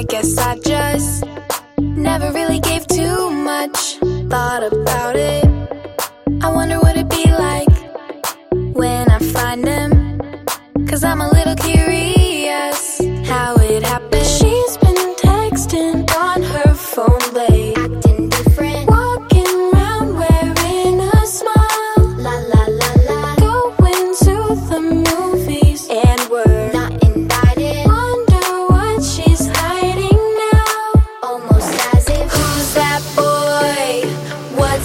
I guess I just never really gave too much thought about it. I wonder what it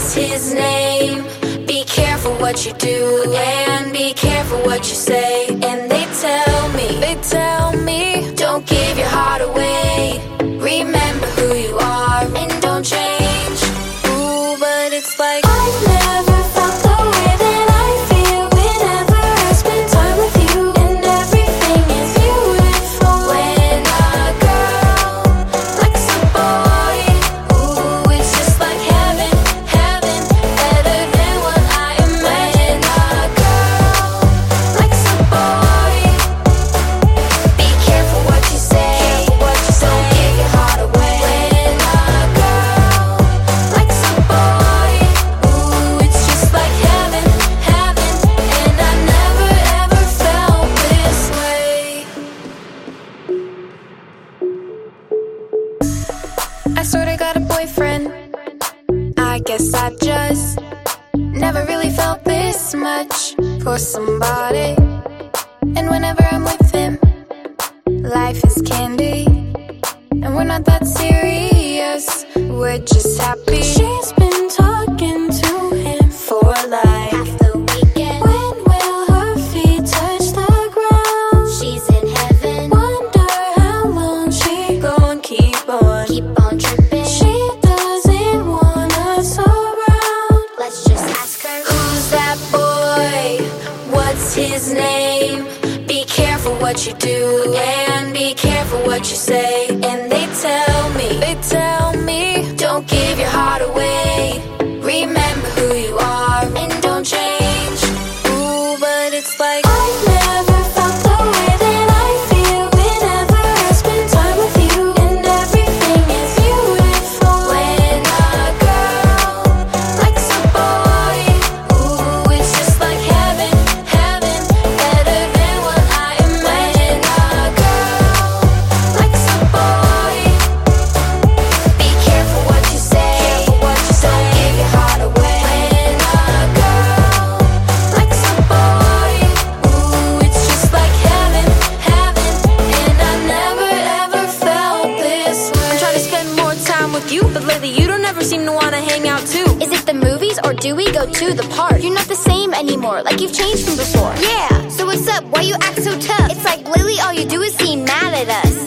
what's his name. Be careful what you do and be careful what you say. And they tell me, they tell me, don't give your heart away. Remember I sort of got a boyfriend. I guess I just never really felt this much for somebody. And whenever I'm with him, life is candy. And we're not that serious, we're just happy. She's been What's his name? Be careful what you do, and be careful what you say. And they tell me, they tell do we go to the park? You're not the same anymore, like you've changed from before. Yeah, so what's up? Why you act so tough? It's like Lily, all you do is seem mad at us.